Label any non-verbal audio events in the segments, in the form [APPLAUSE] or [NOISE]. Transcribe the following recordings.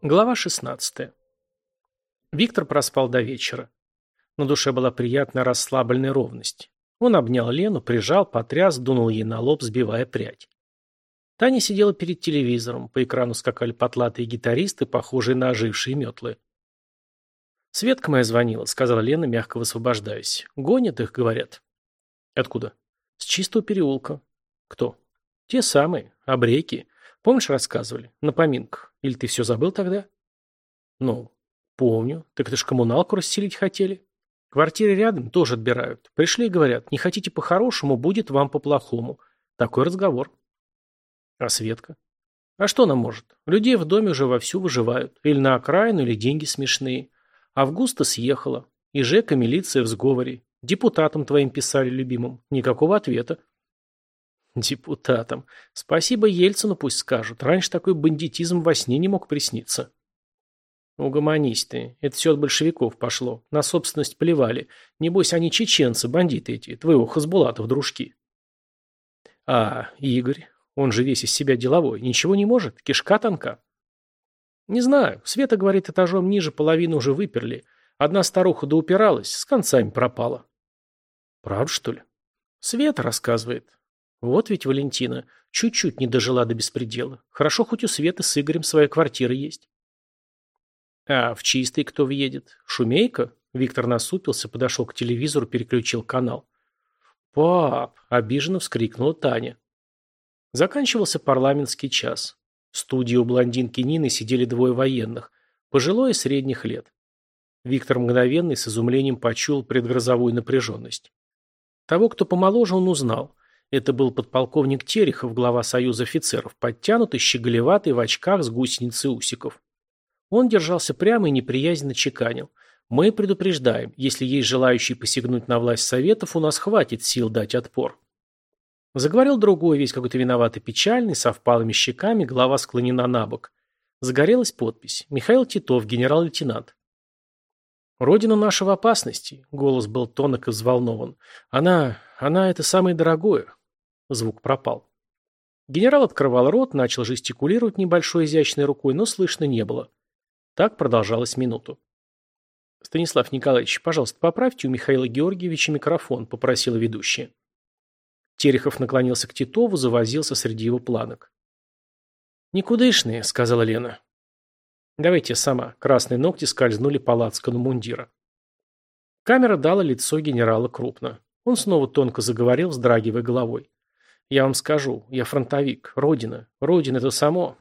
Глава 16. Виктор проспал до вечера. На душе была приятная расслабленная ровность. Он обнял Лену, прижал, потряс, дунул ей на лоб, сбивая прядь. Таня сидела перед телевизором, по экрану скакали потлатые гитаристы, похожие на ожившие метлы. «Светка моя звонила», — сказала Лена, мягко высвобождаясь. «Гонят их, говорят». «Откуда?» «С чистого переулка». «Кто?» «Те самые. Обреки. Помнишь, рассказывали? На поминках. Или ты все забыл тогда? Ну, помню. Так это ж коммуналку расселить хотели. Квартиры рядом тоже отбирают. Пришли и говорят, не хотите по-хорошему, будет вам по-плохому. Такой разговор. А Светка? А что она может? Людей в доме уже вовсю выживают. Или на окраину, или деньги смешные. Августа съехала. И Жека милиция в сговоре. Депутатам твоим писали любимым. Никакого ответа депутатом. Спасибо Ельцину пусть скажут. Раньше такой бандитизм во сне не мог присниться. Угомонисты. Это все от большевиков пошло. На собственность плевали. Небось, они чеченцы, бандиты эти, твоего хазбулатов дружки. А, Игорь, он же весь из себя деловой. Ничего не может? Кишка тонка? Не знаю. Света, говорит, этажом ниже половину уже выперли. Одна старуха доупиралась, с концами пропала. Правда, что ли? Свет рассказывает. Вот ведь Валентина, чуть-чуть не дожила до беспредела. Хорошо, хоть у Света с Игорем своя квартира есть. А в чистый кто въедет? Шумейка? Виктор насупился, подошел к телевизору, переключил канал. «Пап!» – обиженно вскрикнула Таня. Заканчивался парламентский час. В студии у блондинки Нины сидели двое военных, пожилой средних лет. Виктор мгновенный с изумлением почуял предгрозовую напряженность. Того, кто помоложе, он узнал. Это был подполковник Терехов, глава Союза офицеров, подтянутый, щеголеватый, в очках с гусеницей усиков. Он держался прямо и неприязненно чеканил. «Мы предупреждаем, если есть желающие посягнуть на власть Советов, у нас хватит сил дать отпор». Заговорил другой, весь какой-то виноватый, печальный, со впалыми щеками, голова склонена на бок. Загорелась подпись. Михаил Титов, генерал-лейтенант. «Родина наша в опасности», — голос был тонок и взволнован. «Она... она это самое дорогое. Звук пропал. Генерал открывал рот, начал жестикулировать небольшой изящной рукой, но слышно не было. Так продолжалось минуту. «Станислав Николаевич, пожалуйста, поправьте у Михаила Георгиевича микрофон», — попросил ведущий. Терехов наклонился к Титову, завозился среди его планок. «Никудышные», — сказала Лена. «Давайте сама». Красные ногти скользнули по лацкану мундира. Камера дала лицо генерала крупно. Он снова тонко заговорил, вздрагивая головой. Я вам скажу, я фронтовик. Родина. Родина – это само.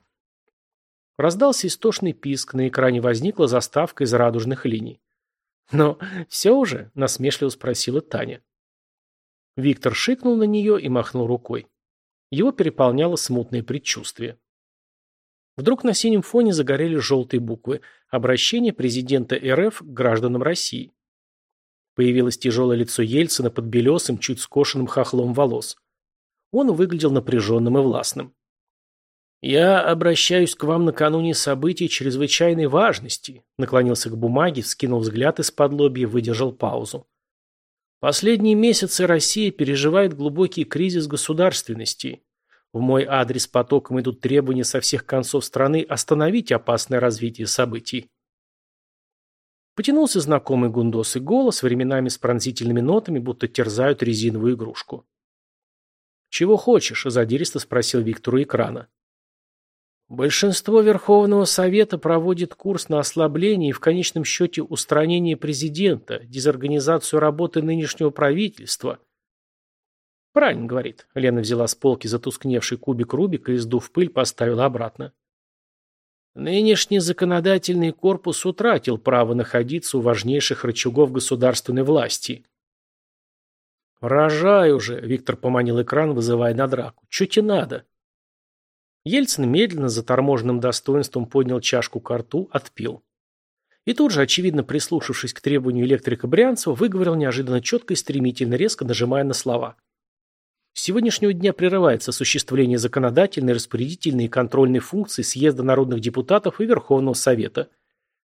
Раздался истошный писк, на экране возникла заставка из радужных линий. «Но все уже?» – насмешливо спросила Таня. Виктор шикнул на нее и махнул рукой. Его переполняло смутное предчувствие. Вдруг на синем фоне загорели желтые буквы «Обращение президента РФ к гражданам России». Появилось тяжелое лицо Ельцина под белесым, чуть скошенным хохлом волос – он выглядел напряженным и властным. «Я обращаюсь к вам накануне событий чрезвычайной важности», наклонился к бумаге, вскинул взгляд из-под лоби выдержал паузу. «Последние месяцы Россия переживает глубокий кризис государственности. В мой адрес потоком идут требования со всех концов страны остановить опасное развитие событий». Потянулся знакомый гундос и голос, временами с пронзительными нотами, будто терзают резиновую игрушку. «Чего хочешь?» – задиристо спросил Виктору у экрана. Большинство Верховного Совета проводит курс на ослабление и в конечном счете устранение президента, дезорганизацию работы нынешнего правительства. Правильно говорит. Лена взяла с полки затускневший кубик Рубика и, сдув пыль, поставила обратно. Нынешний законодательный корпус утратил право находиться у важнейших рычагов государственной власти – «Рожай уже!» – Виктор поманил экран, вызывая на драку. «Чё тебе надо?» Ельцин медленно, за торможенным достоинством, поднял чашку к рту, отпил. И тут же, очевидно прислушавшись к требованию электрика Брянцева, выговорил неожиданно четко и стремительно, резко нажимая на слова. С сегодняшнего дня прерывается осуществление законодательной, распорядительной и контрольной функций Съезда народных депутатов и Верховного Совета.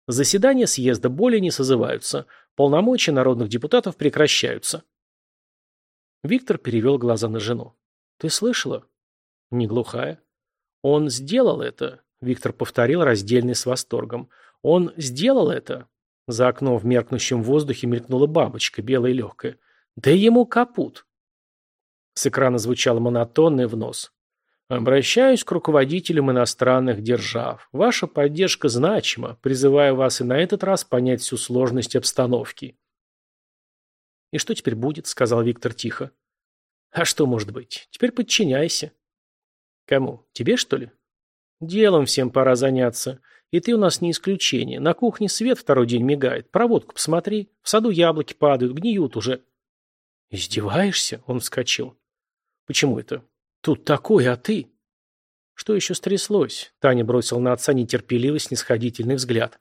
Заседания Съезда более не созываются. Полномочия народных депутатов прекращаются. Виктор перевел глаза на жену. «Ты слышала?» «Не глухая». «Он сделал это», — Виктор повторил раздельный с восторгом. «Он сделал это». За окном в меркнущем воздухе мелькнула бабочка, белая и легкая. «Да ему капут!» С экрана звучал монотонный в нос. «Обращаюсь к руководителям иностранных держав. Ваша поддержка значима. Призываю вас и на этот раз понять всю сложность обстановки». И что теперь будет?» — сказал Виктор тихо. «А что может быть? Теперь подчиняйся». «Кому? Тебе, что ли?» «Делом всем пора заняться. И ты у нас не исключение. На кухне свет второй день мигает. Проводку посмотри. В саду яблоки падают, гниют уже». «Издеваешься?» — он вскочил. «Почему это? Тут такое, а ты?» «Что еще стряслось?» — Таня бросила на отца нетерпеливый снисходительный «Взгляд».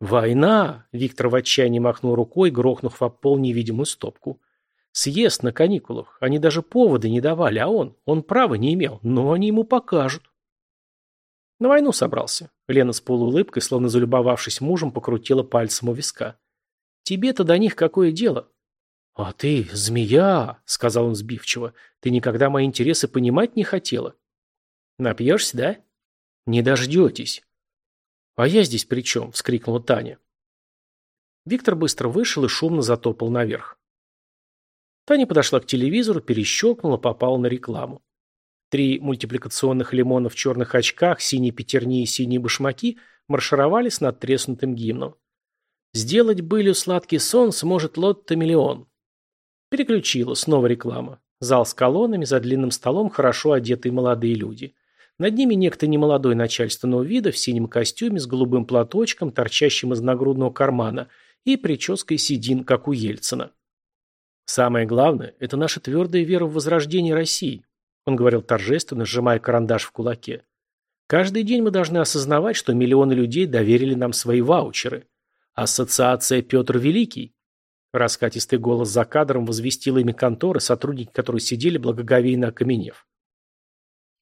«Война!» — Виктор в отчаянии махнул рукой, грохнув об пол невидимую стопку. «Съезд на каникулах. Они даже повода не давали, а он, он права не имел, но они ему покажут». «На войну собрался». Лена с полуулыбкой, словно залюбовавшись мужем, покрутила пальцем у виска. «Тебе-то до них какое дело?» «А ты, змея!» — сказал он сбивчиво. «Ты никогда мои интересы понимать не хотела». «Напьешься, да?» «Не дождетесь. «А я здесь при чем?» – вскрикнула Таня. Виктор быстро вышел и шумно затопал наверх. Таня подошла к телевизору, перещелкнула, попала на рекламу. Три мультипликационных лимона в черных очках, синие пятерни и синие башмаки маршировали с надтреснутым гимном. «Сделать былью сладкий сон сможет Лотто Миллион». Переключила, снова реклама. Зал с колоннами, за длинным столом хорошо одетые молодые люди – над ними некто немолодой начальственного вида в синем костюме с голубым платочком, торчащим из нагрудного кармана, и прической седин, как у Ельцина. «Самое главное – это наша твердая вера в возрождение России», – он говорил торжественно, сжимая карандаш в кулаке. «Каждый день мы должны осознавать, что миллионы людей доверили нам свои ваучеры. Ассоциация «Петр Великий» Раскатистый голос за кадром возвестил имя конторы, сотрудники которой сидели благоговейно окаменев.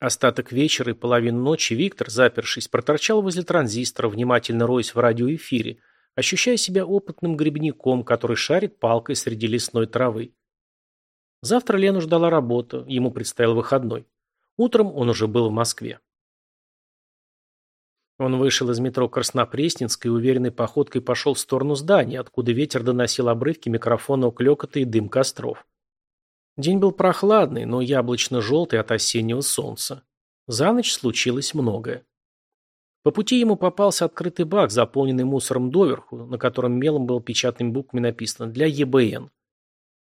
Остаток вечера и половину ночи Виктор, запершись, проторчал возле транзистора, внимательно роясь в радиоэфире, ощущая себя опытным грибником, который шарит палкой среди лесной травы. Завтра Лену ждала работа, ему предстоял выходной. Утром он уже был в Москве. Он вышел из метро Краснопресненской и уверенной походкой пошел в сторону здания, откуда ветер доносил обрывки микрофона клёкота и дым костров. День был прохладный, но яблочно-желтый от осеннего солнца. За ночь случилось многое. По пути ему попался открытый бак, заполненный мусором доверху, на котором мелом было печатными буквами написано «Для ЕБН».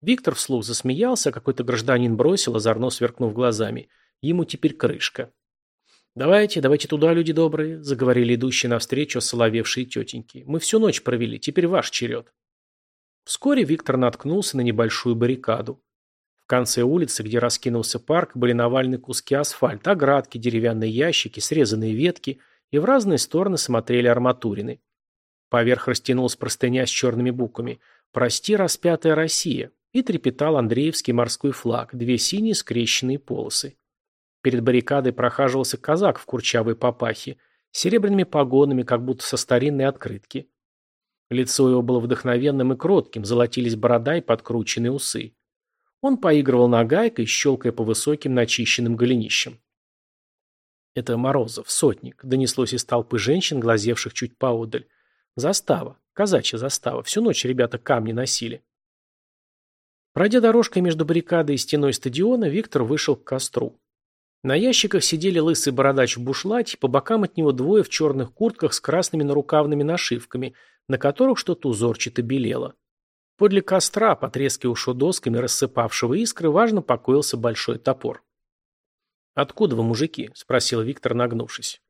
Виктор вслух засмеялся, а какой-то гражданин бросил, озорно сверкнув глазами. Ему теперь крышка. «Давайте, давайте туда, люди добрые», — заговорили идущие навстречу соловевшие тетеньки. «Мы всю ночь провели, теперь ваш черед». Вскоре Виктор наткнулся на небольшую баррикаду конце улицы, где раскинулся парк, были навалены куски асфальта, оградки, деревянные ящики, срезанные ветки, и в разные стороны смотрели арматурины. Поверх растянулась простыня с черными буквами «Прости, распятая Россия» и трепетал Андреевский морской флаг, две синие скрещенные полосы. Перед баррикадой прохаживался казак в курчавой папахе, с серебряными погонами, как будто со старинной открытки. Лицо его было вдохновенным и кротким, золотились борода и подкрученные усы. Он поигрывал нагайкой, щелкая по высоким начищенным голенищам. «Это Морозов, сотник», — донеслось из толпы женщин, глазевших чуть поодаль. «Застава, казачья застава. Всю ночь ребята камни носили». Пройдя дорожкой между баррикадой и стеной стадиона, Виктор вышел к костру. На ящиках сидели лысый бородач в бушлате, по бокам от него двое в черных куртках с красными нарукавными нашивками, на которых что-то узорчато белело. Подле костра, потрескивавшего досками, рассыпавшего искры, важно покоился большой топор. «Откуда вы, мужики?» – спросил Виктор, нагнувшись.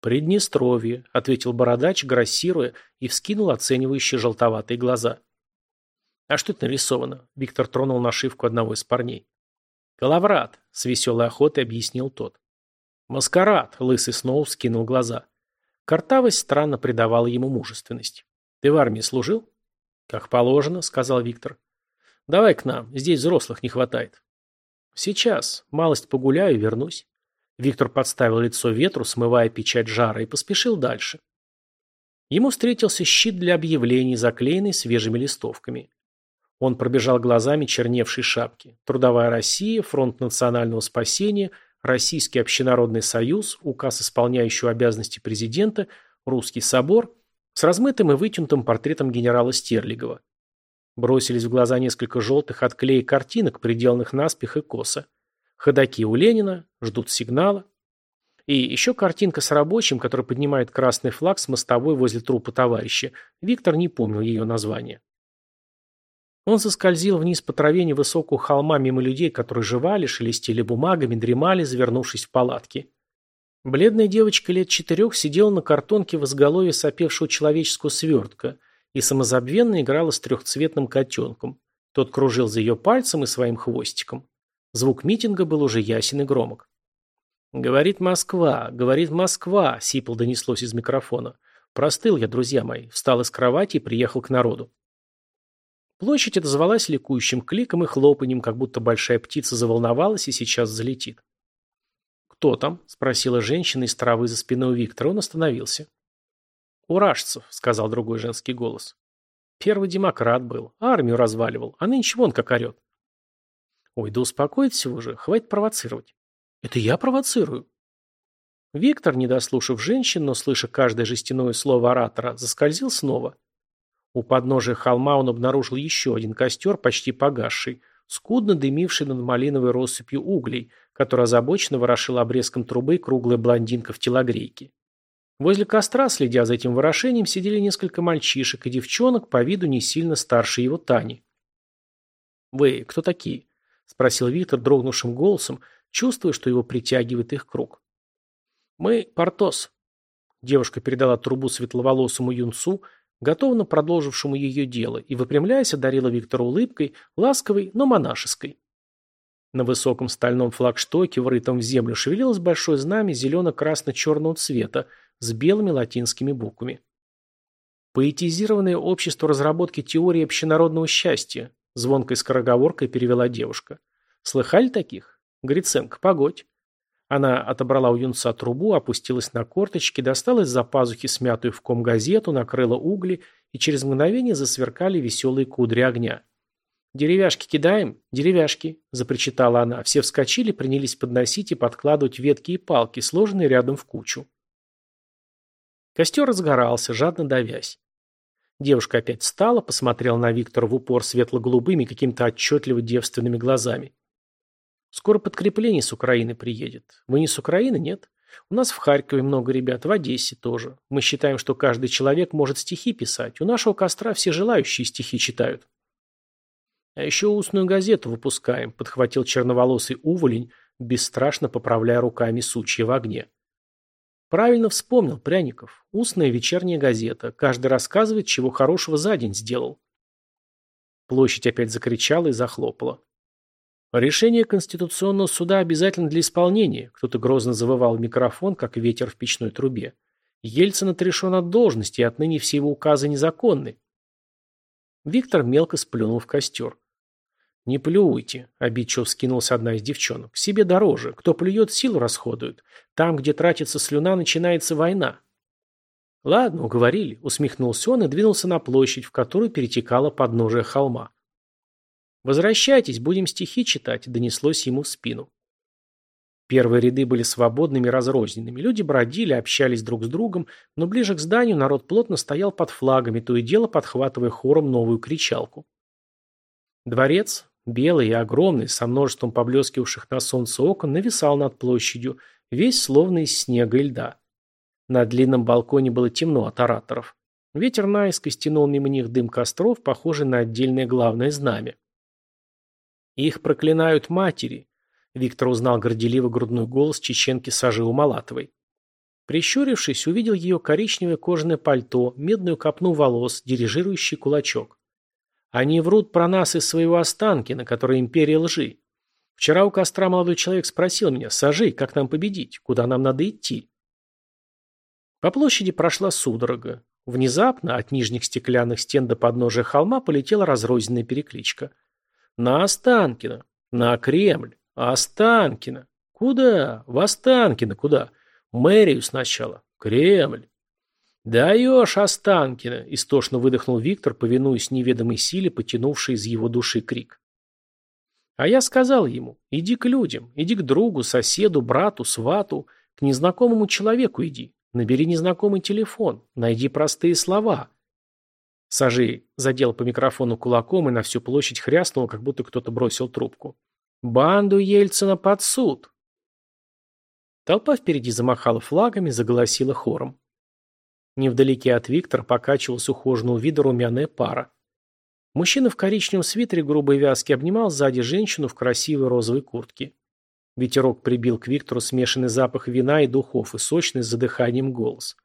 «Приднестровье», – ответил бородач, грассируя, и вскинул оценивающие желтоватые глаза. «А что это нарисовано?» – Виктор тронул нашивку одного из парней. Коловрат, – с веселой охотой объяснил тот. «Маскарад», – лысый снова вскинул глаза. Картавость странно придавала ему мужественность. «Ты в армии служил?» «Как положено», — сказал Виктор. «Давай к нам, здесь взрослых не хватает». «Сейчас. Малость погуляю и вернусь». Виктор подставил лицо ветру, смывая печать жара, и поспешил дальше. Ему встретился щит для объявлений, заклеенный свежими листовками. Он пробежал глазами черневшей шапки. «Трудовая Россия», «Фронт национального спасения», «Российский общенародный союз», «Указ, исполняющего обязанности президента», «Русский собор», с размытым и вытянутым портретом генерала Стерлигова. Бросились в глаза несколько желтых от клея картинок, приделанных наспех и косо. Ходаки у Ленина, ждут сигнала. И еще картинка с рабочим, который поднимает красный флаг с мостовой возле трупа товарища. Виктор не помнил ее название. Он соскользил вниз по траве невысокого холма мимо людей, которые жевали, шелестели бумагами, дремали, завернувшись в палатки. Бледная девочка лет четырех сидела на картонке в изголовье сопевшего человеческого свертка и самозабвенно играла с трехцветным котенком. Тот кружил за ее пальцем и своим хвостиком. Звук митинга был уже ясен и громок. «Говорит Москва, говорит Москва», — сипл донеслось из микрофона. «Простыл я, друзья мои, встал из кровати и приехал к народу». Площадь отозвалась ликующим кликом и хлопаньем, как будто большая птица заволновалась и сейчас залетит. «Кто там?» – спросила женщина из травы за спиной Виктора. Он остановился. Уражцев, – сказал другой женский голос. «Первый демократ был, армию разваливал, а нынче вон как орет». «Ой, да успокойтесь уже, хватит провоцировать». «Это я провоцирую». Виктор, не дослушав женщин, но слыша каждое жестяное слово оратора, заскользил снова. У подножия холма он обнаружил еще один костер, почти погасший, скудно дымивший над малиновой россыпью углей – которая озабоченно ворошила обрезком трубы круглая блондинка в телогрейке. Возле костра, следя за этим ворошением, сидели несколько мальчишек и девчонок по виду не сильно старше его Тани. «Вы кто такие?» – спросил Виктор дрогнувшим голосом, чувствуя, что его притягивает их круг. «Мы – Портос». Девушка передала трубу светловолосому юнцу, готовно продолжившему ее дело, и, выпрямляясь, одарила Виктора улыбкой, ласковой, но монашеской. На высоком стальном флагштоке, врытом в землю, шевелилось большое знамя зелено-красно-черного цвета с белыми латинскими буквами. «Поэтизированное общество разработки теории общенародного счастья», звонкой скороговоркой перевела девушка. «Слыхали таких? Гриценко, погодь». Она отобрала у юнца трубу, опустилась на корточки, достала из-за пазухи смятую в ком газету, накрыла угли, и через мгновение засверкали веселые кудри огня. «Деревяшки кидаем? Деревяшки!» – запричитала она, а все вскочили, принялись подносить и подкладывать ветки и палки, сложенные рядом в кучу. Костер разгорался, жадно давясь. Девушка опять встала, посмотрела на Виктора в упор светло-голубыми, каким-то отчетливо девственными глазами. «Скоро подкрепление с Украины приедет. Вы не с Украины, нет? У нас в Харькове много ребят, в Одессе тоже. Мы считаем, что каждый человек может стихи писать. У нашего костра все желающие стихи читают». А еще устную газету выпускаем», — подхватил черноволосый уволень, бесстрашно поправляя руками сучья в огне. Правильно вспомнил Пряников. Устная вечерняя газета. Каждый рассказывает, чего хорошего за день сделал. Площадь опять закричала и захлопала. «Решение Конституционного суда обязательно для исполнения», — кто-то грозно завывал в микрофон, как ветер в печной трубе. «Ельцин отрешен от должности, и отныне все его указы незаконны». Виктор мелко сплюнул в костер. «Не плюйте», – обидчиво вскинулась одна из девчонок. «Себе дороже. Кто плюет, силу расходует. Там, где тратится слюна, начинается война». «Ладно, уговорили», – усмехнулся он и двинулся на площадь, в которую перетекало подножие холма. «Возвращайтесь, будем стихи читать», – донеслось ему в спину. Первые ряды были свободными и разрозненными. Люди бродили, общались друг с другом, но ближе к зданию народ плотно стоял под флагами, то и дело подхватывая хором новую кричалку. Дворец, Белый и огромный, со множеством поблескивавших на солнце окон, нависал над площадью, весь словно из снега и льда. На длинном балконе было темно от ораторов. Ветер наискось тянул мимо них дым костров, похожий на отдельное главное знамя. «Их проклинают матери», — Виктор узнал горделиво грудной голос чеченки Сажи Малатовой. Прищурившись, увидел ее коричневое кожаное пальто, медную копну волос, дирижирующий кулачок. Они врут про нас из своего Останкина, который им переложи. Вчера у костра молодой человек спросил меня, «Сажи, как нам победить? Куда нам надо идти?» По площади прошла судорога. Внезапно от нижних стеклянных стен до подножия холма полетела разрозненная перекличка. «На Останкина, На Кремль! Останкина, Куда? В Останкино куда? Мэрию сначала! Кремль!» «Даешь, Останкино!» – истошно выдохнул Виктор, повинуясь неведомой силе, потянувшей из его души крик. А я сказал ему, иди к людям, иди к другу, соседу, брату, свату, к незнакомому человеку иди, набери незнакомый телефон, найди простые слова. Сажи задел по микрофону кулаком и на всю площадь хряснул, как будто кто-то бросил трубку. «Банду Ельцина под суд!» Толпа впереди замахала флагами, заголосила хором. Невдалеке от Виктора покачивался ухоженного вида румяная пара. Мужчина в коричневом свитере грубой вязки обнимал сзади женщину в красивой розовой куртке. Ветерок прибил к Виктору смешанный запах вина и духов и сочный с задыханием голос.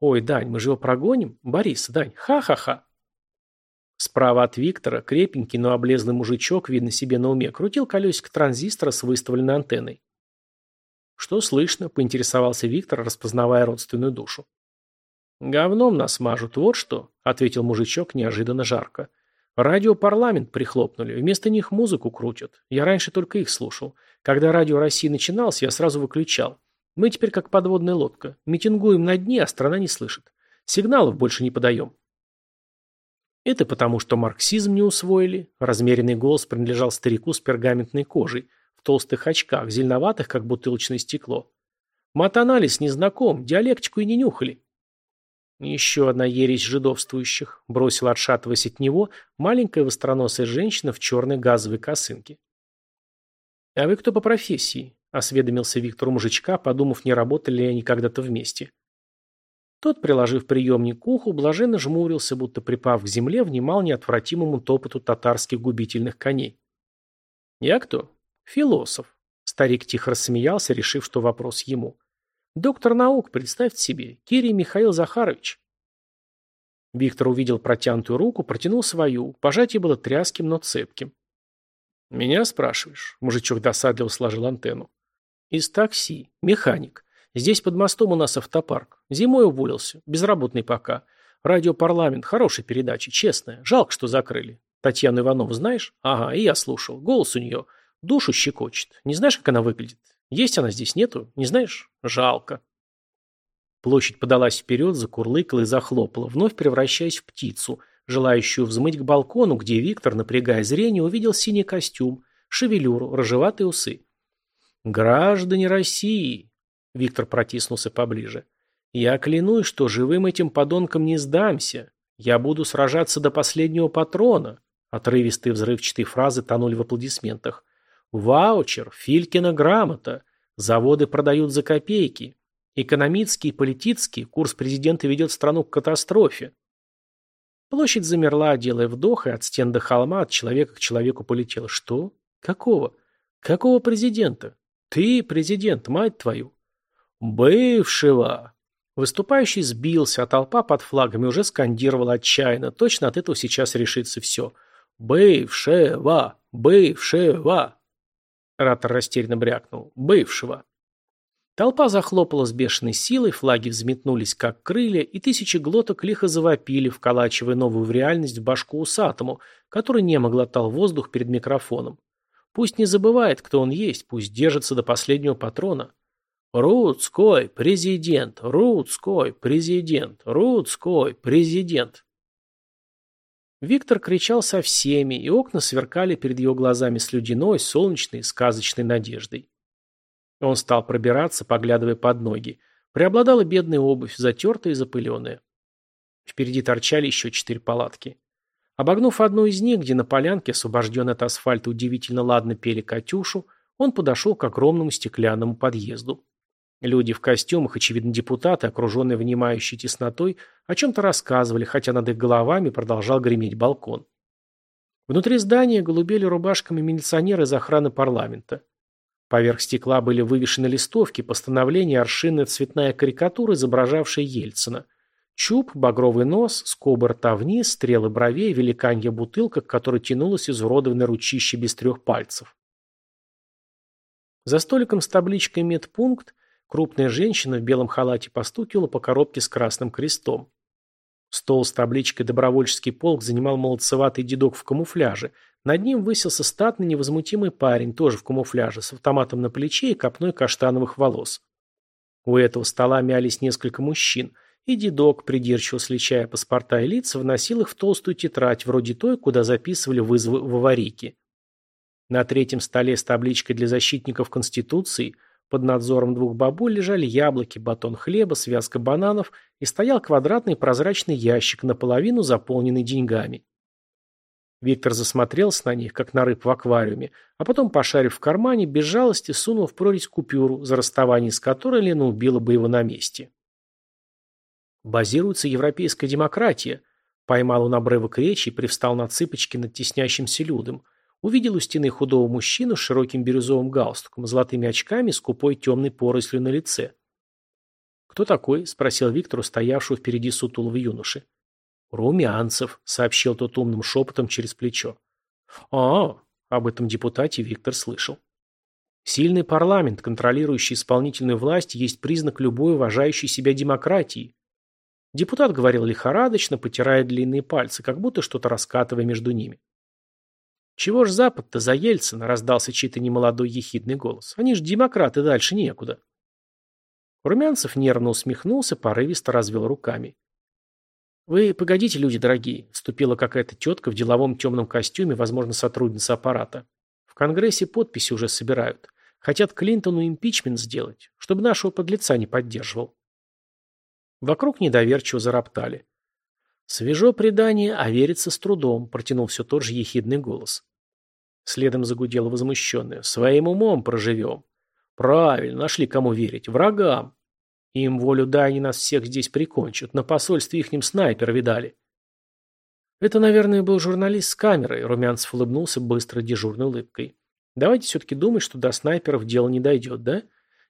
«Ой, Дань, мы же его прогоним? Борис, Дань, ха-ха-ха!» Справа от Виктора крепенький, но облезлый мужичок, видно себе на уме, крутил колесико транзистора с выставленной антенной. «Что слышно?» – поинтересовался Виктор, распознавая родственную душу. «Говном нас мажут, вот что», — ответил мужичок неожиданно жарко. «Радио парламент прихлопнули, вместо них музыку крутят. Я раньше только их слушал. Когда радио России начиналось, я сразу выключал. Мы теперь как подводная лодка. Митингуем на дне, а страна не слышит. Сигналов больше не подаем». «Это потому, что марксизм не усвоили», — размеренный голос принадлежал старику с пергаментной кожей, в толстых очках, зеленоватых, как бутылочное стекло. «Матанализ не знаком, диалектику и не нюхали». Еще одна ересь жидовствующих, бросила отшатываясь от него маленькая востроносая женщина в черной газовой косынке. «А вы кто по профессии?» – осведомился Виктор у мужичка, подумав, не работали ли они когда-то вместе. Тот, приложив приемник к уху, блаженно жмурился, будто припав к земле, внимал неотвратимому топоту татарских губительных коней. «Я кто?» «Философ». Старик тихо рассмеялся, решив, что вопрос ему. Доктор наук, представьте себе, Кирий Михаил Захарович. Виктор увидел протянутую руку, протянул свою. Пожатие было тряским, но цепким. «Меня спрашиваешь?» Мужичок досадливо сложил антенну. «Из такси. Механик. Здесь под мостом у нас автопарк. Зимой уволился. Безработный пока. Радиопарламент. Хорошая передача. Честная. Жалко, что закрыли. Татьяну Иванову знаешь? Ага, и я слушал. Голос у нее. Душу щекочет. Не знаешь, как она выглядит? Есть она здесь, нету? Не знаешь? Жалко. Площадь подалась вперед, закурлыкала и захлопала, вновь превращаясь в птицу, желающую взмыть к балкону, где Виктор, напрягая зрение, увидел синий костюм, шевелюру, рыжеватые усы. «Граждане России!» Виктор протиснулся поближе. «Я клянусь, что живым этим подонкам не сдамся. Я буду сражаться до последнего патрона!» Отрывистые взрывчатые фразы тонули в аплодисментах. Ваучер, Филькина грамота. Заводы продают за копейки. Экономический политический курс президента ведет страну к катастрофе. Площадь замерла, делая вдох, и от стен до холма от человека к человеку полетела. Что? Какого? Какого президента? Ты президент, мать твою. Бывшего. Выступающий сбился, а толпа под флагами уже скандировала отчаянно. Точно от этого сейчас решится все. Бывшего! Бывшего! Ратор растерянно брякнул. «Бывшего». Толпа захлопала с бешеной силой, флаги взметнулись, как крылья, и тысячи глоток лихо завопили, вколачивая новую в реальность в башку усатому, который не глотал воздух перед микрофоном. Пусть не забывает, кто он есть, пусть держится до последнего патрона. «Рудской, президент! Рудской, президент! Рудской, президент!» Виктор кричал со всеми, и окна сверкали перед его глазами с людяной, солнечной, сказочной надеждой. Он стал пробираться, поглядывая под ноги. Преобладала бедная обувь, затертая и запыленная. Впереди торчали еще четыре палатки. Обогнув одну из них, где на полянке, освобожденной от асфальта, удивительно ладно пели «Катюшу», он подошел к огромному стеклянному подъезду. Люди в костюмах, очевидно депутаты, окруженные внимающей теснотой, о чем-то рассказывали, хотя над их головами продолжал греметь балкон. Внутри здания голубели рубашками милиционеры из охраны парламента. Поверх стекла были вывешены листовки, постановления, аршинная цветная карикатура, изображавшая Ельцина. Чуб, багровый нос, скобы рта вниз, стрелы бровей, великанья бутылка, к которой тянулась изуродованное ручище без трех пальцев. За столиком с табличкой «Медпункт» Крупная женщина в белом халате постукивала по коробке с красным крестом. Стол с табличкой «Добровольческий полк» занимал молодцеватый дедок в камуфляже. Над ним высился статный невозмутимый парень, тоже в камуфляже, с автоматом на плече и копной каштановых волос. У этого стола мялись несколько мужчин, и дедок, придирчиво сличая паспорта и лица, вносил их в толстую тетрадь, вроде той, куда записывали вызовы в аварийке. На третьем столе с табличкой для защитников Конституции – под надзором двух бабуль лежали яблоки, батон хлеба, связка бананов и стоял квадратный прозрачный ящик, наполовину заполненный деньгами. Виктор засмотрелся на них, как на рыб в аквариуме, а потом, пошарив в кармане, без жалости сунул в прорезь купюру, за расставание с которой Лена убила бы его на месте. «Базируется европейская демократия», — поймал он обрывок речи и привстал на цыпочки над теснящимся людом увидел у стены худого мужчину с широким бирюзовым галстуком, золотыми очками и скупой темной порослью на лице. «Кто такой?» – спросил Виктор, стоявшего впереди сутулого юноши. «Румянцев», – сообщил тот умным шепотом через плечо. «А, об этом депутате Виктор слышал». Сильный парламент, контролирующий исполнительную власть, есть признак любой уважающей себя демократии. Депутат говорил лихорадочно, потирая длинные пальцы, как будто что-то раскатывая между ними. Чего ж Запад-то за Ельцина, раздался чей-то немолодой ехидный голос. Они же демократы, дальше некуда. Румянцев нервно усмехнулся, порывисто развел руками. «Вы погодите, люди дорогие», — вступила какая-то тетка в деловом темном костюме, возможно, сотрудница аппарата. «В Конгрессе подписи уже собирают. Хотят Клинтону импичмент сделать, чтобы нашего подлеца не поддерживал». Вокруг недоверчиво зароптали. Свежо предание, а верится с трудом, протянул все тот же ехидный голос. Следом загудела возмущенная. Своим умом проживем. Правильно, нашли кому верить. Врагам. Им волю дай, они нас всех здесь прикончат. На посольстве ихним снайпер видали. Это, наверное, был журналист с камерой. Румянцев улыбнулся быстро дежурной улыбкой. Давайте все-таки думать, что до снайперов дело не дойдет, да?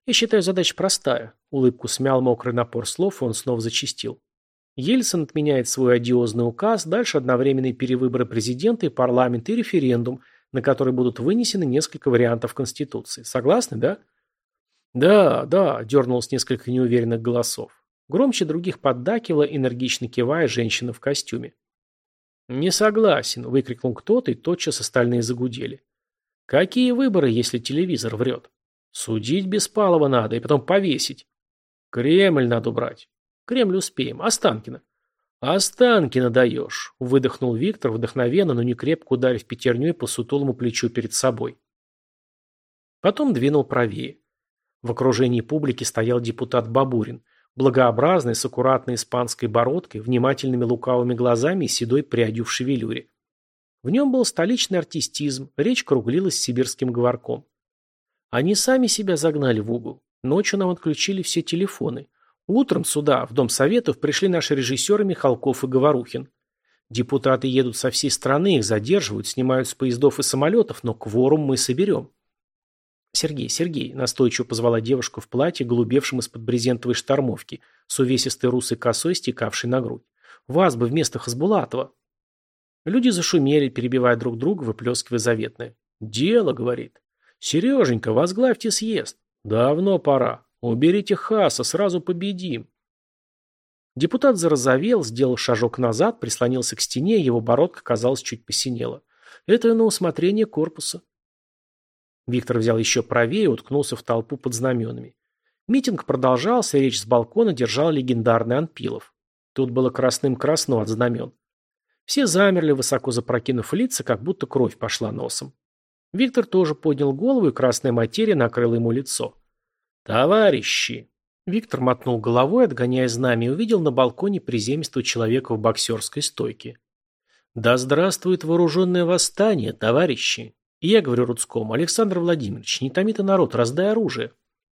Я считаю, задача простая. Улыбку смял мокрый напор слов, и он снова зачистил. Ельцин отменяет свой одиозный указ, дальше одновременные перевыборы президента и парламента и референдум, на который будут вынесены несколько вариантов Конституции. Согласны, да? Да, да, дернулось несколько неуверенных голосов. Громче других поддакивала, энергично кивая женщина в костюме. «Не согласен», – выкрикнул кто-то, и тотчас остальные загудели. «Какие выборы, если телевизор врет? Судить Беспалова надо и потом повесить. Кремль надо убрать. Кремль успеем. Останкино». «Останкино даешь», — выдохнул Виктор, вдохновенно, но не крепко ударив пятерней по сутулому плечу перед собой. Потом двинул правее. В окружении публики стоял депутат Бабурин, благообразный, с аккуратной испанской бородкой, внимательными лукавыми глазами и седой прядью в шевелюре. В нем был столичный артистизм, речь круглилась с сибирским говорком. Они сами себя загнали в угол. Ночью нам отключили все телефоны. Утром сюда, в Дом Советов, пришли наши режиссеры Михалков и Говорухин. Депутаты едут со всей страны, их задерживают, снимают с поездов и самолетов, но кворум мы соберем. Сергей, Сергей, настойчиво позвала девушку в платье, голубевшем из-под брезентовой штормовки, с увесистой русой косой, стекавшей на грудь. Вас бы вместо Хасбулатова. Люди зашумели, перебивая друг друга, выплескивая заветное. «Дело», — говорит. «Сереженька, возглавьте съезд. Давно пора. «Уберите Хаса, сразу победим!» Депутат зарозовел, сделал шажок назад, прислонился к стене, его бородка, казалось, чуть посинела. Это на усмотрение корпуса. Виктор взял еще правее и уткнулся в толпу под знаменами. Митинг продолжался, речь с балкона держал легендарный Анпилов. Тут было красным-красно от знамен. Все замерли, высоко запрокинув лица, как будто кровь пошла носом. Виктор тоже поднял голову, и красная материя накрыла ему лицо. «Товарищи!» Виктор мотнул головой, отгоняя знамя, и увидел на балконе приземистого человека в боксерской стойке. «Да здравствует вооруженное восстание, товарищи!» Я говорю Рудскому, «Александр Владимирович, не томи ты народ, раздай оружие!»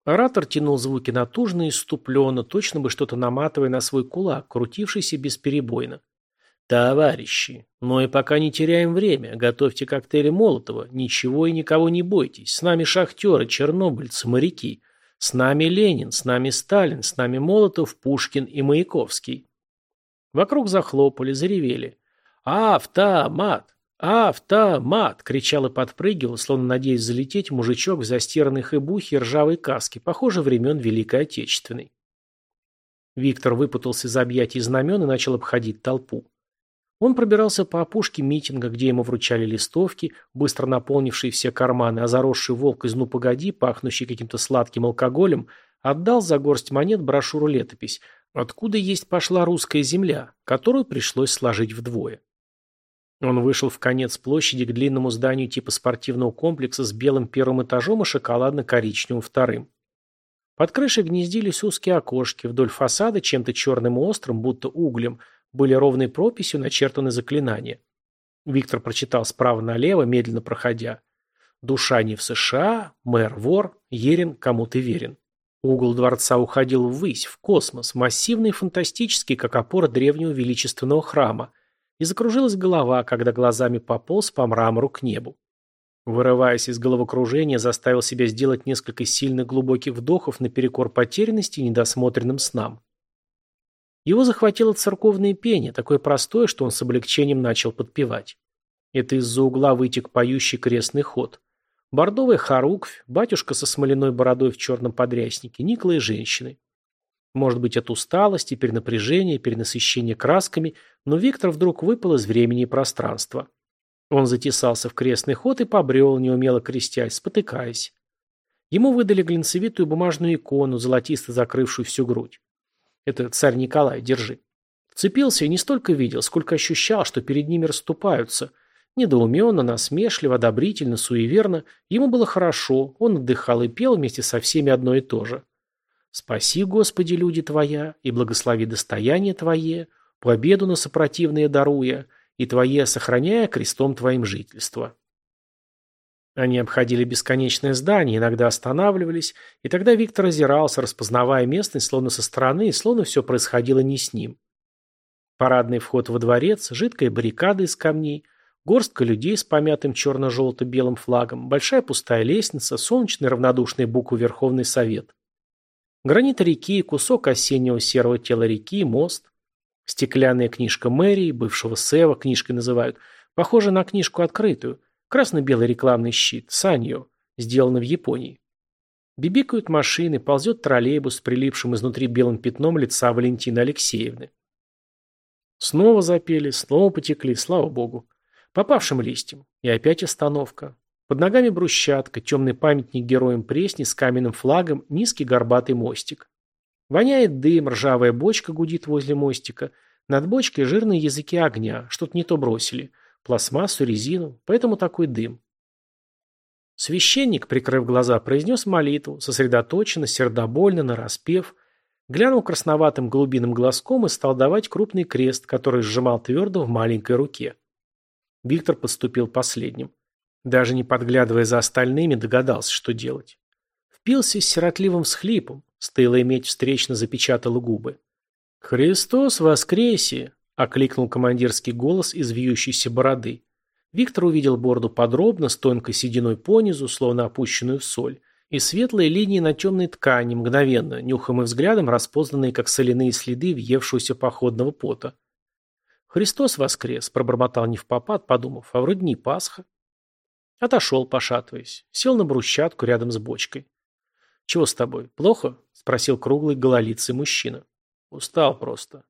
Оратор тянул звуки натужно и ступленно, точно бы что-то наматывая на свой кулак, крутившийся бесперебойно. «Товарищи, но и пока не теряем время, готовьте коктейли Молотова, ничего и никого не бойтесь, с нами шахтеры, чернобыльцы, моряки». С нами Ленин, с нами Сталин, с нами Молотов, Пушкин и Маяковский. Вокруг захлопали, заревели. «Автомат! Автомат!» — кричал и подпрыгивал, словно надеясь залететь, мужичок в застиранных хыбухе и ржавой каске, похоже, времен Великой Отечественной. Виктор выпутался из объятий знамен и начал обходить толпу. Он пробирался по опушке митинга, где ему вручали листовки, быстро наполнившие все карманы, а заросший волк из «Ну погоди», пахнущий каким-то сладким алкоголем, отдал за горсть монет брошюру-летопись «Откуда есть пошла русская земля», которую пришлось сложить вдвое. Он вышел в конец площади к длинному зданию типа спортивного комплекса с белым первым этажом и шоколадно-коричневым вторым. Под крышей гнездились узкие окошки, вдоль фасада чем-то черным и острым, будто углем – были ровной прописью начертаны заклинания. Виктор прочитал справа налево, медленно проходя. «Душа не в США», «Мэр вор», «Ерин, кому ты верен». Угол дворца уходил ввысь, в космос, массивный и фантастический, как опора древнего величественного храма, и закружилась голова, когда глазами пополз по мрамору к небу. Вырываясь из головокружения, заставил себя сделать несколько сильных глубоких вдохов наперекор потерянности и недосмотренным снам. Его захватило церковное пение, такое простое, что он с облегчением начал подпевать. Это из-за угла вытек поющий крестный ход. Бордовая хоруквь, батюшка со смоляной бородой в черном подряснике, никлые женщины. Может быть, от усталости, перенапряжения, перенасыщения красками, но Виктор вдруг выпал из времени и пространства. Он затесался в крестный ход и побрел, неумело крестясь, спотыкаясь. Ему выдали глинцевитую бумажную икону, золотисто закрывшую всю грудь. Это царь Николай, держи. Вцепился и не столько видел, сколько ощущал, что перед ними расступаются. Недоуменно, насмешливо, одобрительно, суеверно. Ему было хорошо, он отдыхал и пел вместе со всеми одно и то же. «Спаси, Господи, люди Твоя, и благослови достояние Твое, победу на сопротивные даруя, и Твое сохраняя крестом Твоим жительство». Они обходили бесконечное здание, иногда останавливались, и тогда Виктор озирался, распознавая местность, словно со стороны, и словно все происходило не с ним. Парадный вход во дворец, жидкая баррикада из камней, горстка людей с помятым черно-желто-белым флагом, большая пустая лестница, солнечный равнодушный букву Верховный Совет. Гранит реки, кусок осеннего серого тела реки, мост. Стеклянная книжка мэрии, бывшего Сева, книжкой называют, похожа на книжку открытую, красно-белый рекламный щит, санью, сделанный в Японии. Бибикают машины, ползет троллейбус с прилипшим изнутри белым пятном лица Валентины Алексеевны. Снова запели, снова потекли, слава богу. Попавшим листьям. И опять остановка. Под ногами брусчатка, темный памятник героям Пресни с каменным флагом, низкий горбатый мостик. Воняет дым, ржавая бочка гудит возле мостика. Над бочкой жирные языки огня, что-то не то бросили – пластмассу, резину, поэтому такой дым. Священник, прикрыв глаза, произнес молитву, сосредоточенно, сердобольно, нараспев, глянул красноватым голубиным глазком и стал давать крупный крест, который сжимал твердо в маленькой руке. Виктор подступил последним. Даже не подглядывая за остальными, догадался, что делать. Впился с сиротливым схлипом, стылая медь встречно запечатала губы. «Христос воскресе!» — окликнул командирский голос из вьющейся бороды. Виктор увидел бороду подробно, с тонкой сединой понизу, словно опущенную в соль, и светлые линии на темной ткани, мгновенно, нюхом и взглядом распознанные, как соляные следы въевшегося походного пота. «Христос воскрес!» — пробормотал не в попад, подумав, а вроде не Пасха. Отошел, пошатываясь, сел на брусчатку рядом с бочкой. «Чего с тобой? Плохо?» — спросил круглый гололицый мужчина. «Устал просто»,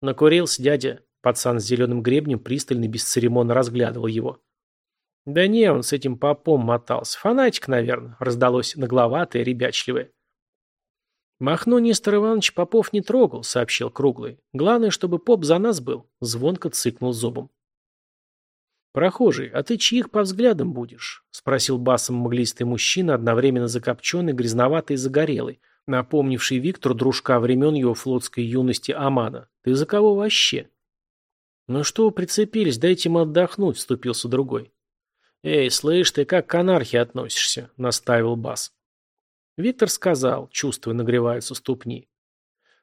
Накурился дядя. Пацан с зеленым гребнем пристально и бесцеремонно разглядывал его. Да не, он с этим попом мотался. Фанатик, наверное, раздалось нагловатое, ребячливое. Махно Нестор Иванович Попов не трогал, сообщил Круглый. Главное, чтобы поп за нас был. Звонко цыкнул зубом. «Прохожий, а ты чьих по взглядам будешь?» — спросил басом мглистый мужчина, одновременно закопченный, грязноватый и загорелый, Напомнивший Виктор дружка времен его флотской юности Амана. «Ты за кого вообще?» «Ну что вы прицепились, дайте им отдохнуть», — вступился другой. «Эй, слышь, ты как к анархии относишься?» — наставил Бас. Виктор сказал, чувствуя нагреваются ступни.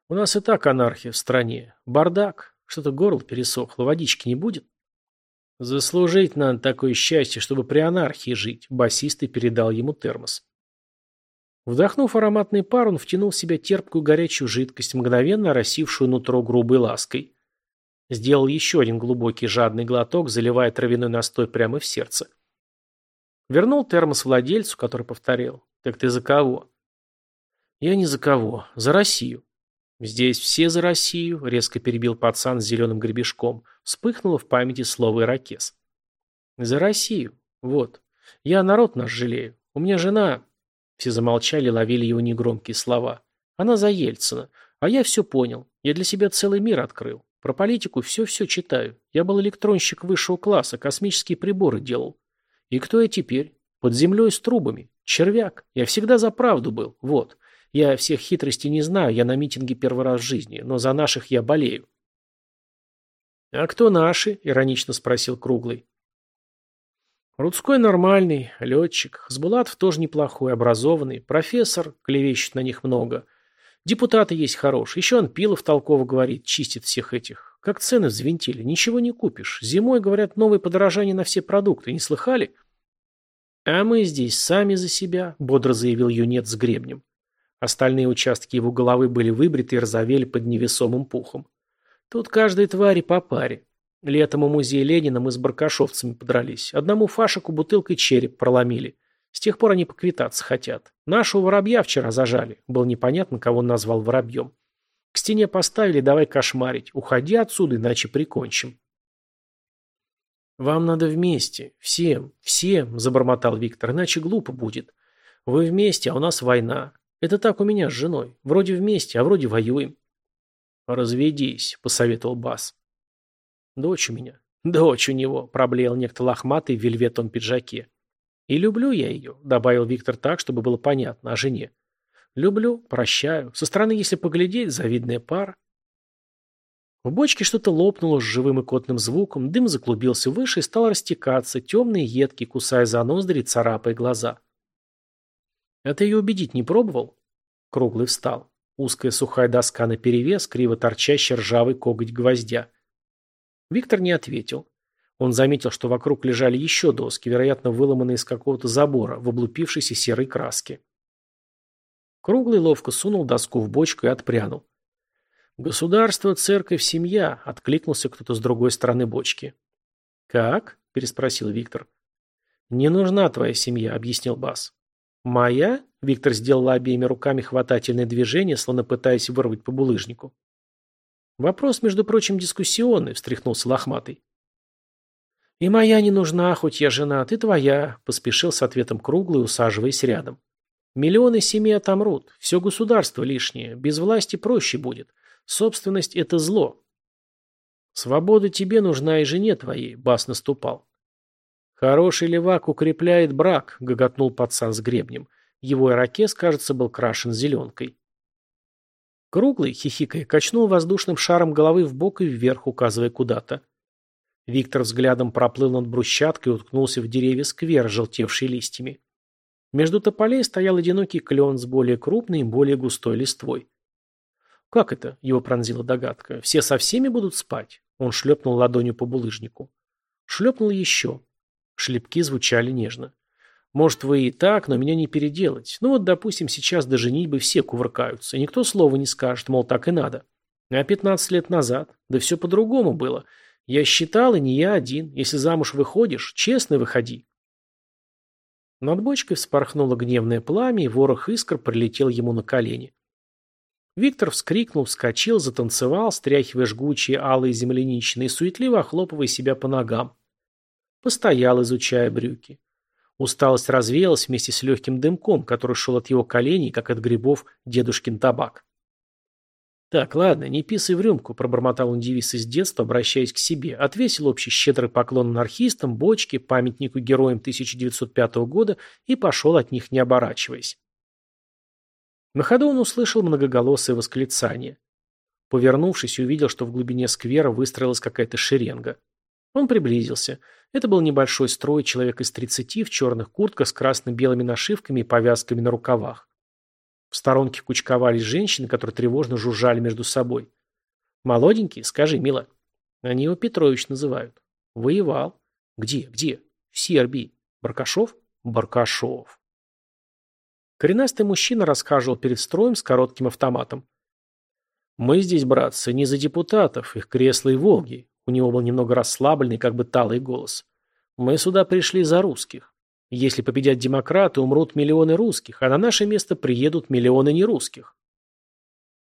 «У нас и так анархия в стране. Бардак. Что-то горло пересохло, водички не будет?» «Заслужить надо такое счастье, чтобы при анархии жить», — басистый передал ему термос. Вдохнув ароматный пар, он втянул в себя терпкую горячую жидкость, мгновенно оросившую нутро грубой лаской. Сделал еще один глубокий жадный глоток, заливая травяной настой прямо в сердце. Вернул термос владельцу, который повторил. «Так ты за кого?» «Я не за кого. За Россию». «Здесь все за Россию», — резко перебил пацан с зеленым гребешком. Вспыхнуло в памяти слово «ирокез». «За Россию. Вот. Я народ наш жалею. У меня жена...» Все замолчали, ловили его негромкие слова. Она за Ельцина. А я все понял. Я для себя целый мир открыл. Про политику все-все читаю. Я был электронщик высшего класса, космические приборы делал. И кто я теперь? Под землей с трубами. Червяк. Я всегда за правду был. Вот. Я всех хитростей не знаю, я на митинге первый раз в жизни, но за наших я болею. «А кто наши?» – иронично спросил Круглый. Рудской нормальный, летчик. Сбулатов тоже неплохой, образованный. Профессор, клевещет на них много. Депутаты есть хорошие. Еще он Пилов толково говорит, чистит всех этих. Как цены взвинтили, ничего не купишь. Зимой, говорят, новые подорожания на все продукты. Не слыхали? А мы здесь сами за себя, бодро заявил юнец с гребнем. Остальные участки его головы были выбриты и розовели под невесомым пухом. Тут каждой твари по паре. Летом у музея Ленина мы с Баркашовцами подрались. Одному фашику бутылкой череп проломили. С тех пор они поквитаться хотят. Нашего воробья вчера зажали. Было непонятно, кого он назвал воробьем. К стене поставили, давай кошмарить. Уходи отсюда, иначе прикончим. «Вам надо вместе. Всем, всем», – забормотал Виктор, – «иначе глупо будет. Вы вместе, а у нас война. Это так у меня с женой. Вроде вместе, а вроде воюем». «Разведись», – посоветовал Бас. Дочь у меня. Дочь у него, проблеял некто лохматый в вельветом пиджаке. И люблю я ее, добавил Виктор так, чтобы было понятно о жене. Люблю, прощаю. Со стороны, если поглядеть, завидная пара. В бочке что-то лопнуло с живым и котным звуком, дым заклубился выше и стал растекаться, темные едки кусая за ноздри царапая глаза. Это ее убедить не пробовал?» Круглый встал. Узкая сухая доска наперевес, криво торчащий ржавый коготь гвоздя. Виктор не ответил. Он заметил, что вокруг лежали еще доски, вероятно, выломанные из какого-то забора, в облупившейся серой краске. Круглый ловко сунул доску в бочку и отпрянул. «Государство, церковь, семья!» — откликнулся кто-то с другой стороны бочки. «Как?» — переспросил Виктор. «Не нужна твоя семья», — объяснил Бас. «Моя?» — Виктор сделал обеими руками хватательное движение, словно пытаясь вырвать по булыжнику. «Вопрос, между прочим, дискуссионный», — встряхнулся лохматый. «И моя не нужна, хоть я женат, и твоя», — поспешил с ответом круглый, усаживаясь рядом. «Миллионы семей отомрут, все государство лишнее, без власти проще будет. Собственность — это зло». «Свобода тебе нужна и жене твоей», — бас наступал. «Хороший левак укрепляет брак», — гоготнул пацан с гребнем. Его ирокез, кажется, был крашен зеленкой. Круглый, хихикая, качнул воздушным шаром головы в бок и вверх, указывая куда-то. Виктор взглядом проплыл над брусчаткой и уткнулся в деревья сквер, желтевший листьями. Между тополей стоял одинокий клен с более крупной и более густой листвой. «Как это?» – его пронзила догадка. «Все со всеми будут спать?» Он шлепнул ладонью по булыжнику. Шлепнул еще. Шлепки звучали нежно. Может, вы и так, но меня не переделать. Ну вот, допустим, сейчас до женитьбы все кувыркаются, и никто слова не скажет, мол, так и надо. А 15 лет назад? Да все по-другому было. Я считал, и не я один. Если замуж выходишь, честно выходи. Над бочкой вспорхнуло гневное пламя, и ворох искр прилетел ему на колени. Виктор вскрикнул, вскочил, затанцевал, стряхивая жгучие алые земляничные, суетливо охлопывая себя по ногам. Постоял, изучая брюки. Усталость развеялась вместе с легким дымком, который шел от его коленей, как от грибов дедушкин табак. «Так, ладно, не писай в рюмку», – пробормотал он девиз из детства, обращаясь к себе, отвесил общий щедрый поклон анархистам, бочке, памятнику героям 1905 года и пошел от них, не оборачиваясь. На ходу он услышал многоголосое восклицание. Повернувшись, увидел, что в глубине сквера выстроилась какая-то шеренга. Он приблизился – это был небольшой строй, человек из тридцати в черных куртках с красно-белыми нашивками и повязками на рукавах. В сторонке кучковались женщины, которые тревожно жужжали между собой. «Молоденький, скажи, мила». Они его Петрович называют. «Воевал». «Где, где?» «В Сербии». «Баркашов?» «Баркашов». Коренастый мужчина расхаживал перед строем с коротким автоматом. «Мы здесь, братцы, не за депутатов, их кресла и Волги. У него был немного расслабленный, как бы талый голос. «Мы сюда пришли за русских. Если победят демократы, умрут миллионы русских, а на наше место приедут миллионы нерусских».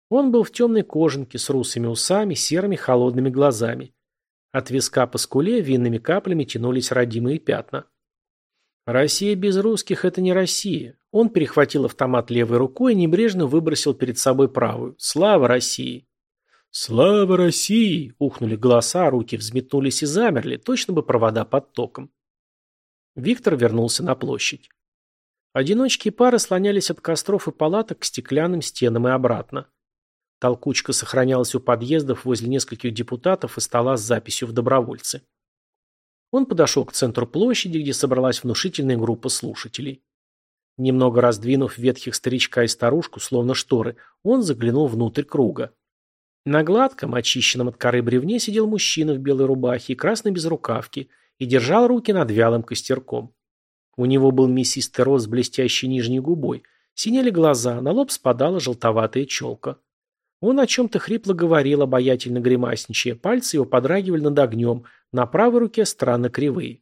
Он был в темной кожанке с русыми усами, серыми холодными глазами. От виска по скуле винными каплями тянулись родимые пятна. «Россия без русских – это не Россия». Он перехватил автомат левой рукой и небрежно выбросил перед собой правую. «Слава России!» «Слава России!» — ухнули голоса, руки взметнулись и замерли, точно бы провода под током. Виктор вернулся на площадь. Одиночки и пары слонялись от костров и палаток к стеклянным стенам и обратно. Толкучка сохранялась у подъездов возле нескольких депутатов и стола с записью в добровольцы. Он подошел к центру площади, где собралась внушительная группа слушателей. Немного раздвинув ветхих старичка и старушку, словно шторы, он заглянул внутрь круга. На гладком, очищенном от коры бревне сидел мужчина в белой рубахе и красной безрукавке и держал руки над вялым костерком. У него был мясистый рост с блестящей нижней губой, синели глаза, на лоб спадала желтоватая челка. Он о чем-то хрипло говорил, обаятельно гримасничая, пальцы его подрагивали над огнем, на правой руке странно кривые.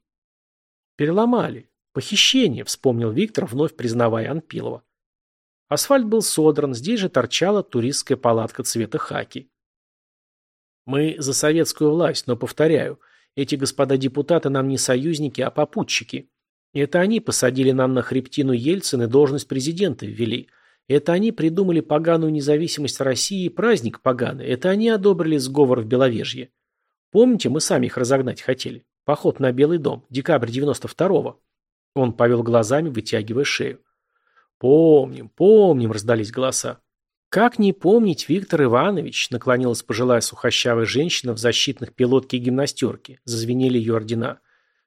«Переломали. Похищение», — вспомнил Виктор, вновь признавая Анпилова. Асфальт был содран, здесь же торчала туристская палатка цвета хаки. Мы за советскую власть, но, повторяю, эти господа депутаты нам не союзники, а попутчики. Это они посадили нам на хребтину Ельцин и должность президента ввели. Это они придумали поганую независимость России и праздник поганый. Это они одобрили сговор в Беловежье. Помните, мы сами их разогнать хотели? Поход на Белый дом, декабрь 92-го. Он повел глазами, вытягивая шею. «Помним, помним!» – раздались голоса. «Как не помнить, Виктор Иванович?» – наклонилась пожилая сухощавая женщина в защитных пилотке и гимнастерке. Зазвенели ее ордена.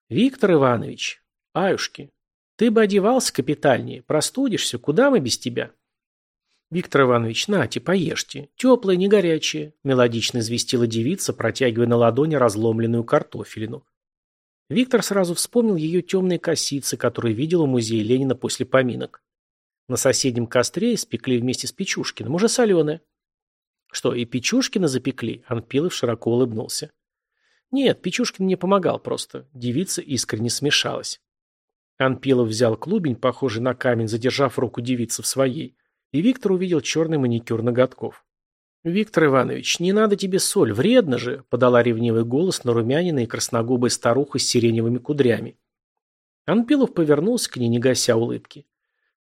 «Виктор Иванович! Аюшки! Ты бы одевался капитальнее. Простудишься. Куда мы без тебя?» «Виктор Иванович, нате, поешьте. Теплое, не горячее», – мелодично известила девица, протягивая на ладони разломленную картофелину. Виктор сразу вспомнил ее темные косицы, которые видел в музее Ленина после поминок. На соседнем костре испекли вместе с Печушкиным, уже соленые. Что, и Печушкина запекли? Анпилов широко улыбнулся. Нет, Печушкин мне помогал просто. Девица искренне смешалась. Анпилов взял клубень, похожий на камень, задержав руку девицы в своей, и Виктор увидел черный маникюр ноготков. «Виктор Иванович, не надо тебе соль, вредно же!» – подала ревнивый голос на румянина и красногубая старуха с сиреневыми кудрями. Анпилов повернулся к ней, не гася улыбки.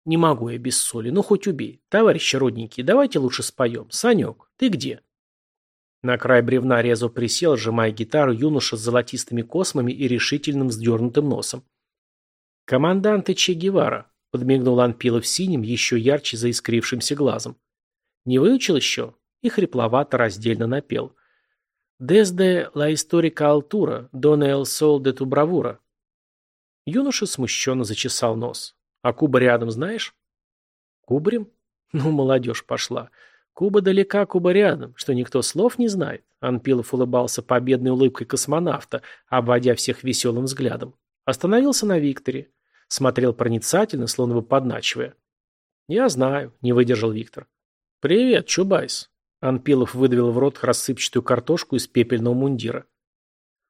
Не могу я без соли, ну хоть убей. Товарищи родненькие, давайте лучше споем. Санек, ты где? На край бревна резво присел, сжимая гитару, юноша с золотистыми космами и решительным сдернутым носом. «Команданты Че Гевара», — подмигнул Анпилов синим, еще ярче заискрившимся глазом. «Не выучил еще?» — и хрипловато раздельно напел. «Дезде ла историка алтура, дона sol de tu bravura. Юноша смущенно зачесал нос. А Куба рядом знаешь? Кубрем? [LAUGHS] Ну, молодежь пошла. Куба далека, Куба рядом, что никто слов не знает. Анпилов улыбался победной улыбкой космонавта, обводя всех веселым взглядом. Остановился на Викторе. Смотрел проницательно, словно бы подначивая. «Я знаю», — не выдержал Виктор. «Привет, Чубайс». Анпилов выдавил в рот рассыпчатую картошку из пепельного мундира.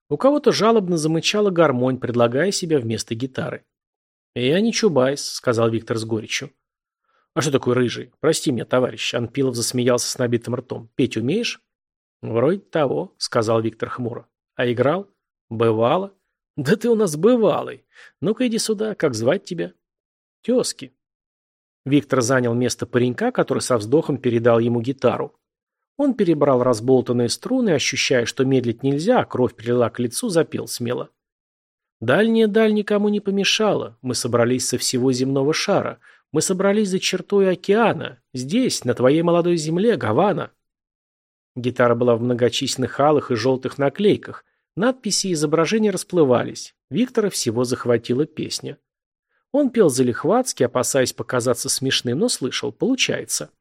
У кого-то жалобно замычала гармонь, предлагая себя вместо гитары. Э, «Я не Чубайс», — сказал Виктор с горечью. «А что такое рыжий? Прости меня, товарищ». Анпилов засмеялся с набитым ртом. «Петь умеешь?» «Вроде того», — сказал Виктор хмуро. «А играл? Бывало?» «Да ты у нас бывалый. Ну-ка иди сюда. Как звать тебя?» «Тезки». Виктор занял место паренька, который со вздохом передал ему гитару. Он перебрал разболтанные струны, ощущая, что медлить нельзя, а кровь прилила к лицу, запел смело. — Дальняя даль никому не помешала. Мы собрались со всего земного шара. Мы собрались за чертой океана. Здесь, на твоей молодой земле, Гавана. Гитара была в многочисленных алых и желтых наклейках. Надписи и изображения расплывались. Виктора всего захватила песня. Он пел залихватски, опасаясь показаться смешным, но слышал, получается.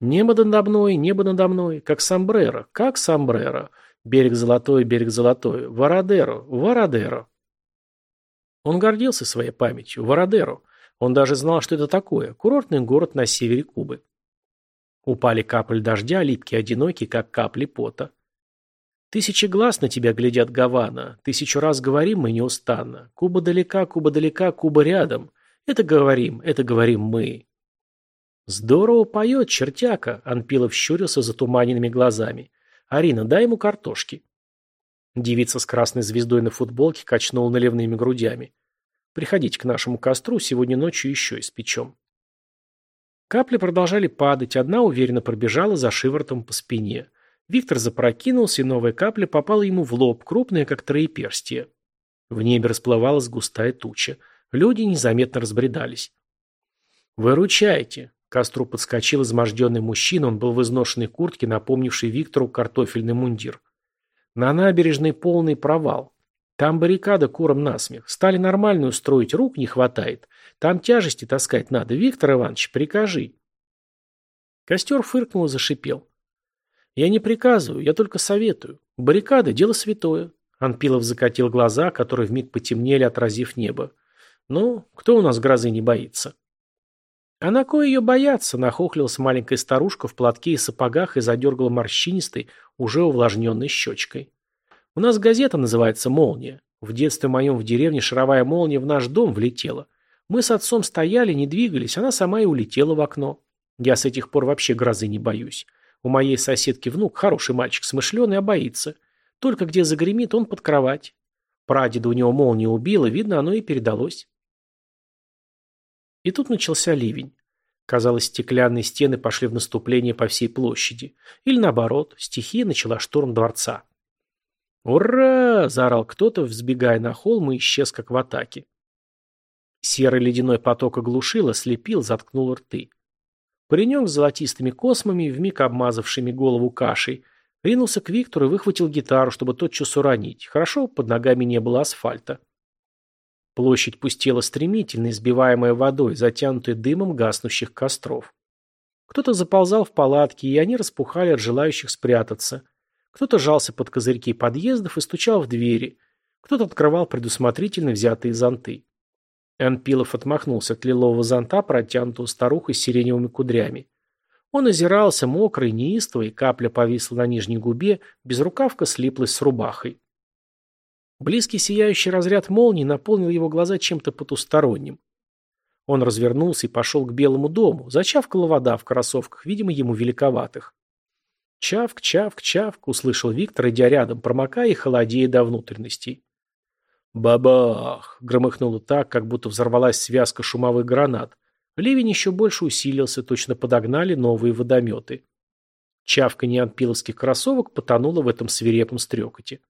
Небо надо мной, небо надо мной, как сомбреро, как сомбреро. Берег золотой, берег золотой, Вородеро, Вородеро. Он гордился своей памятью, Вородеро. Он даже знал, что это такое – курортный город на севере Кубы. Упали капли дождя, липкие, одинокие, как капли пота. Тысячи глаз на тебя глядят, Гавана. Тысячу раз говорим мы неустанно. Куба далека, Куба далека, Куба рядом. Это говорим, это говорим мы. Здорово поет чертяка, Анпилов щурился затуманенными глазами. Арина, дай ему картошки. Девица с красной звездой на футболке качнула наливными грудями. «Приходите к нашему костру, сегодня ночью еще испечем». Капли продолжали падать, одна уверенно пробежала за шиворотом по спине. Виктор запрокинулся, и новая капля попала ему в лоб, крупная, как троеперстие. В небе расплывалась густая туча. Люди незаметно разбредались. «Выручайте!» К костру подскочил изможденный мужчина, он был в изношенной куртке, напомнивший Виктору картофельный мундир. На набережной полный провал. Там баррикада куром насмех. Стали нормальную строить, рук не хватает. Там тяжести таскать надо. Виктор Иванович, прикажи. Костер фыркнул и зашипел. Я не приказываю, я только советую. Баррикады – дело святое. Анпилов закатил глаза, которые вмиг потемнели, отразив небо. Ну, кто у нас грозы не боится? Она кое-ее бояться? нахохлилась маленькая старушка в платке и сапогах и задергала морщинистой, уже увлажненной щечкой. У нас газета называется «Молния». В детстве моем в деревне шаровая молния в наш дом влетела. Мы с отцом стояли, не двигались, она сама и улетела в окно. Я с этих пор вообще грозы не боюсь. У моей соседки внук, хороший мальчик, смышленый, а боится. Только где загремит, он под кровать. Прадеда у него молния убила, видно, оно и передалось. И тут начался ливень. Казалось, стеклянные стены пошли в наступление по всей площади. Или наоборот, стихия начала штурм дворца. «Ура!» – заорал кто-то, взбегая на холм и исчез, как в атаке. Серый ледяной поток оглушил, ослепил, заткнул рты. Паренек с золотистыми космами, вмиг обмазавшими голову кашей, ринулся к Виктору и выхватил гитару, чтобы тотчас уронить. Хорошо, под ногами не было асфальта. Площадь пустела стремительно, избиваемая водой, затянутая дымом гаснущих костров. Кто-то заползал в палатки, и они распухали от желающих спрятаться. Кто-то жался под козырьки подъездов и стучал в двери. Кто-то открывал предусмотрительно взятые зонты. Энпилов отмахнулся от лилового зонта, протянутого старухой с сиреневыми кудрями. Он озирался, мокрый, неистовый, капля повисла на нижней губе, безрукавка слиплась с рубахой. Близкий сияющий разряд молнии наполнил его глаза чем-то потусторонним. Он развернулся и пошел к Белому дому. Зачавкала вода в кроссовках, видимо, ему великоватых. «Чавк, чавк, чавк!» — услышал Виктор, идя рядом, промокая и холодея до внутренностей. «Бабах!» — громыхнуло так, как будто взорвалась связка шумовых гранат. Ливень еще больше усилился, точно подогнали новые водометы. Чавка неанпиловских кроссовок потонула в этом свирепом стрекоте.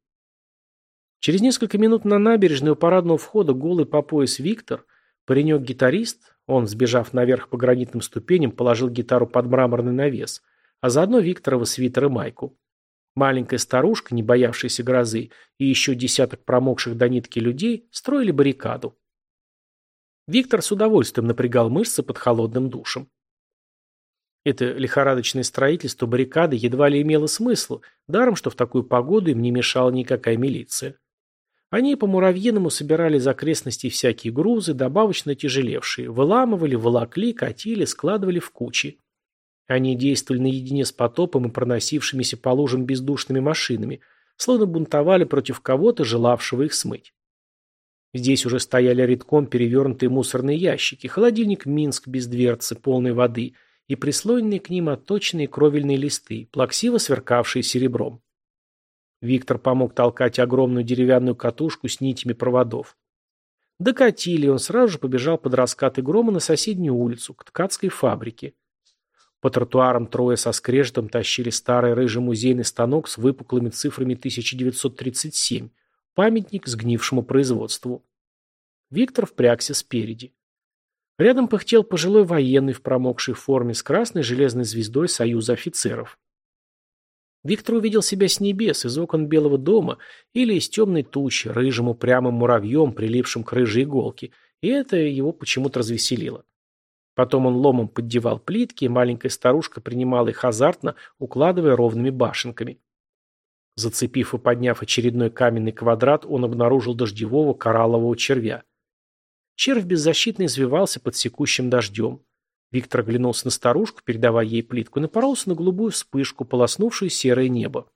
Через несколько минут на набережную у парадного входа голый по пояс Виктор, паренек-гитарист, он, сбежав наверх по гранитным ступеням, положил гитару под мраморный навес, а заодно Викторова свитер и майку. Маленькая старушка, не боявшаяся грозы, и еще десяток промокших до нитки людей строили баррикаду. Виктор с удовольствием напрягал мышцы под холодным душем. Это лихорадочное строительство баррикады едва ли имело смысл, даром, что в такую погоду им не мешала никакая милиция. Они по-муравьиному собирали из окрестностей всякие грузы, добавочно тяжелевшие, выламывали, волокли, катили, складывали в кучи. Они действовали наедине с потопом и проносившимися по лужам бездушными машинами, словно бунтовали против кого-то, желавшего их смыть. Здесь уже стояли редком перевернутые мусорные ящики, холодильник «Минск» без дверцы, полной воды, и прислоненные к ним отточенные кровельные листы, плаксиво сверкавшие серебром. Виктор помог толкать огромную деревянную катушку с нитями проводов. Докатили, он сразу же побежал под раскаты грома на соседнюю улицу, к ткацкой фабрике. По тротуарам трое со скрежетом тащили старый рыжий музейный станок с выпуклыми цифрами 1937, памятник сгнившему производству. Виктор впрягся спереди. Рядом пыхтел пожилой военный в промокшей форме с красной железной звездой Союза офицеров. Виктор увидел себя с небес, из окон Белого дома или из темной тучи, рыжим упрямым муравьем, прилипшим к рыжей иголке, и это его почему-то развеселило. Потом он ломом поддевал плитки, и маленькая старушка принимала их азартно, укладывая ровными башенками. Зацепив и подняв очередной каменный квадрат, он обнаружил дождевого кораллового червя. Червь беззащитно извивался под секущим дождем. Виктор оглянулся на старушку, передавая ей плитку, и напоролся на голубую вспышку, полоснувшую серое небо.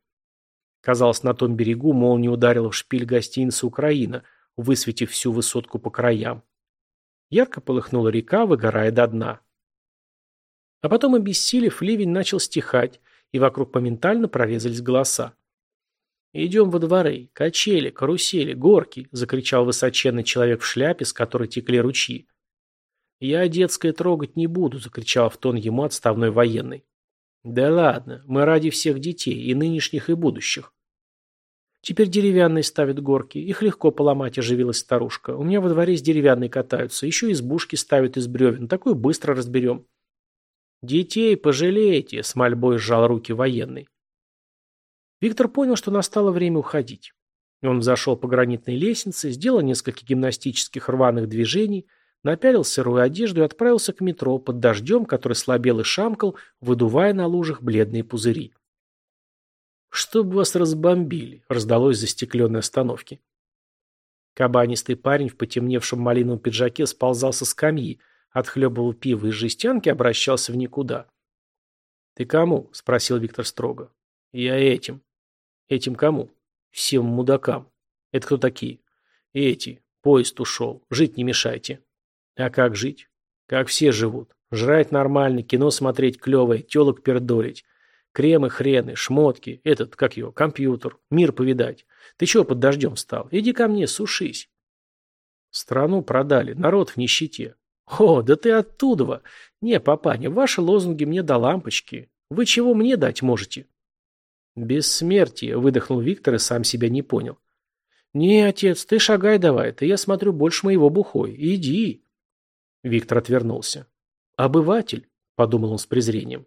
Казалось, на том берегу молния ударила в шпиль гостиницы «Украина», высветив всю высотку по краям. Ярко полыхнула река, выгорая до дна. А потом, обессилев, ливень начал стихать, и вокруг моментально прорезались голоса. «Идем во дворы, качели, карусели, горки!» — закричал высоченный человек в шляпе, с которой текли ручьи. Я детское трогать не буду, закричал в тон ему отставной военный. Да ладно, мы ради всех детей, и нынешних, и будущих. Теперь деревянные ставят горки, их легко поломать, оживилась старушка. У меня во дворе с деревянной катаются, еще избушки ставят из бревен, такую быстро разберем. «Детей пожалеете!» – с мольбой сжал руки военный. Виктор понял, что настало время уходить. Он взошел по гранитной лестнице, сделал несколько гимнастических рваных движений – напялился сырую одежду и отправился к метро под дождем, который слабел и шамкал, выдувая на лужах бледные пузыри. «Чтоб вас разбомбили!» — раздалось застекленной остановки. Кабанистый парень в потемневшем малиновом пиджаке сползал со скамьи, отхлебывал пиво из жестянки, обращался в никуда. «Ты кому?» — спросил Виктор строго. «Я этим». «Этим кому?» «Всем мудакам». «Это кто такие?» «Эти. Поезд ушел. Жить не мешайте». А как жить? Как все живут. Жрать нормально, кино смотреть клевое, телок пердолить, Кремы, хрены, шмотки, этот, как его, компьютер, мир повидать. Ты чего под дождем стал? Иди ко мне, сушись. Страну продали, народ в нищете. О, да ты оттудова. Не, папаня, ваши лозунги мне до лампочки. Вы чего мне дать можете? Бессмертие, выдохнул Виктор и сам себя не понял. Не, отец, ты шагай давай, ты, я смотрю, больше моего бухой. Иди. Виктор отвернулся. «Обыватель», — подумал он с презрением,